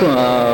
God.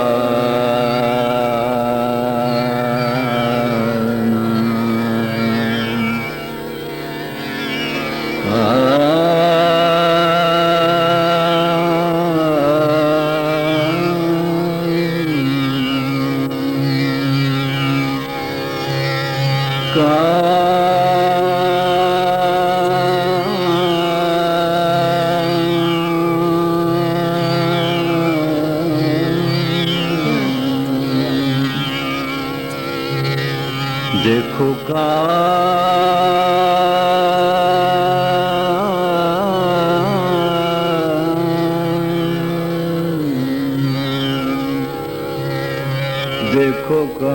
देखो का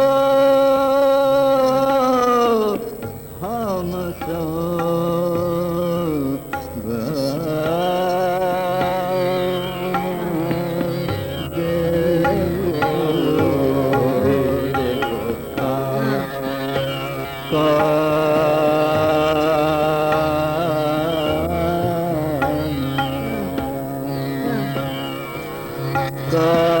God.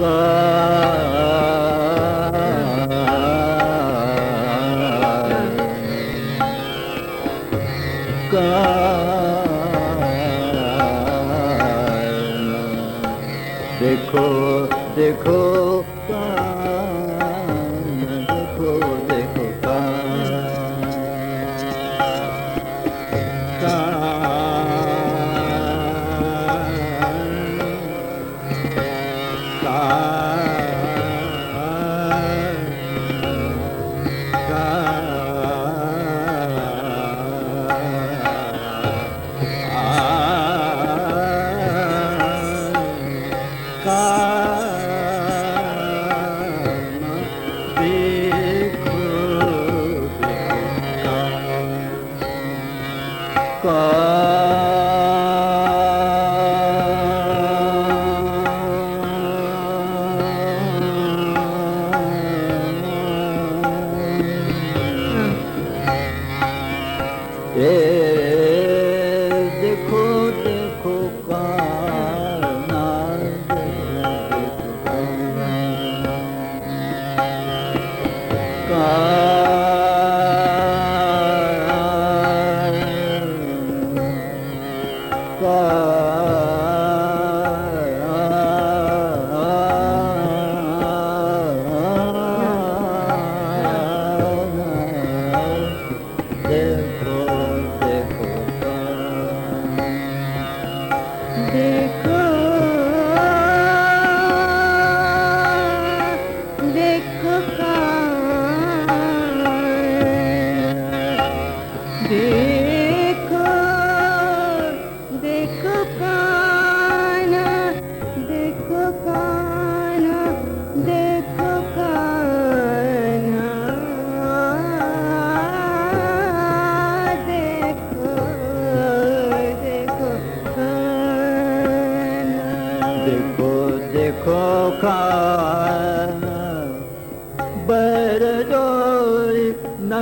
का Uh, देखो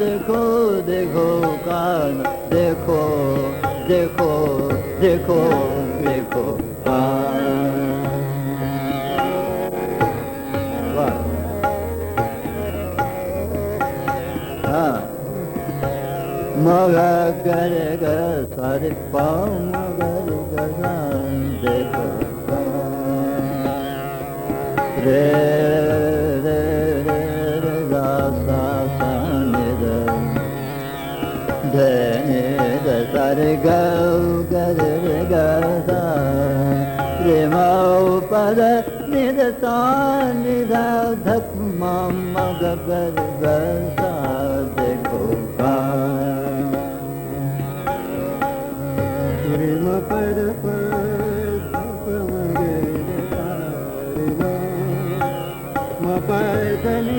देखो देखो कान देखो देखो देखो मर् गर् पौनगर गे दि दसार गर् गे मिर निगरग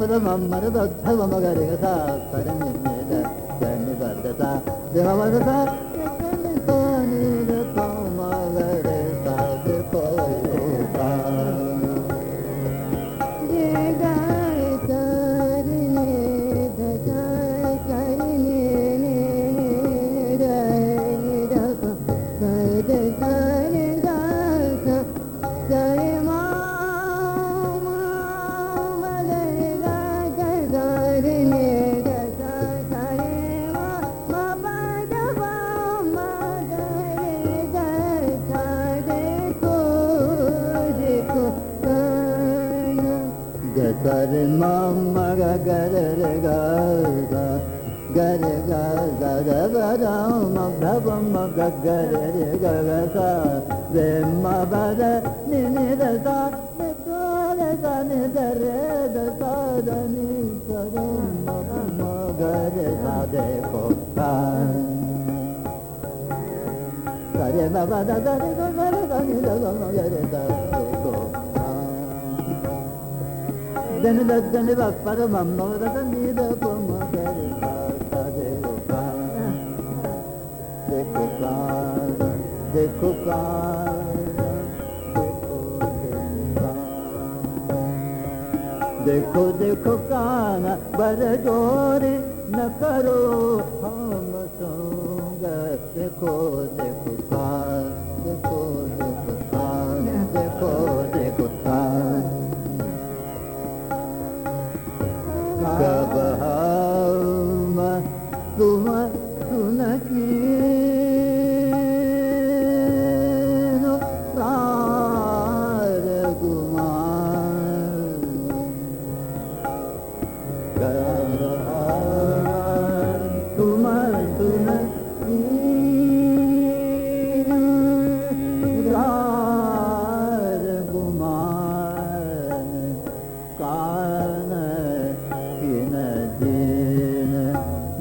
ಪದ ಮಮ್ಮರ ಧವ ಮಗರಿ ಗ ಸಾ ಸರ ನಿ ನಿ re ma ma ga ga re re ga ga ga re ga ga ga ga ra ma bha va ma ga ga re re ga ga sa re ma ba da ni ni da sa ni ko re sa ni da re da sa da ni sa re ma ba ma ga re sa de ko sa ga re ma ba da ga re ga ga re ga ni da ga ma ga re da de ko dani da dani va para mamma da dani da pama da ta de ka देखो कार देखो कार देखो देखो काना बर ज़ोर न करो हम संग देखो देखो कार देखो देखो कार देखो Bethlehem, Bethlehem.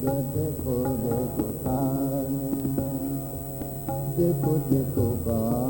संग देखो देखो का देखो देखो का